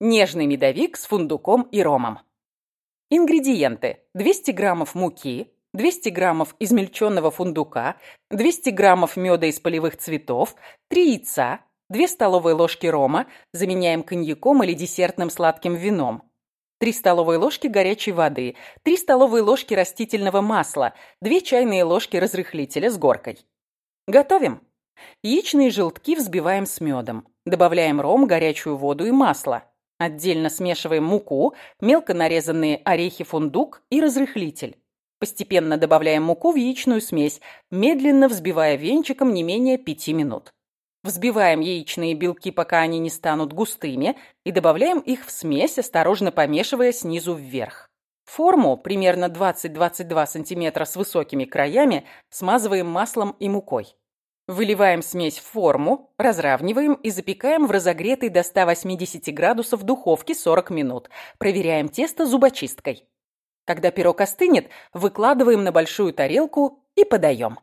Нежный медовик с фундуком и ромом. Ингредиенты. 200 граммов муки, 200 граммов измельченного фундука, 200 граммов меда из полевых цветов, 3 яйца, 2 столовые ложки рома, заменяем коньяком или десертным сладким вином, 3 столовые ложки горячей воды, 3 столовые ложки растительного масла, 2 чайные ложки разрыхлителя с горкой. Готовим. Яичные желтки взбиваем с медом. Добавляем ром, горячую воду и масло. Отдельно смешиваем муку, мелко нарезанные орехи фундук и разрыхлитель. Постепенно добавляем муку в яичную смесь, медленно взбивая венчиком не менее 5 минут. Взбиваем яичные белки, пока они не станут густыми, и добавляем их в смесь, осторожно помешивая снизу вверх. Форму, примерно 20-22 см с высокими краями, смазываем маслом и мукой. Выливаем смесь в форму, разравниваем и запекаем в разогретой до 180 градусов духовке 40 минут. Проверяем тесто зубочисткой. Когда пирог остынет, выкладываем на большую тарелку и подаем.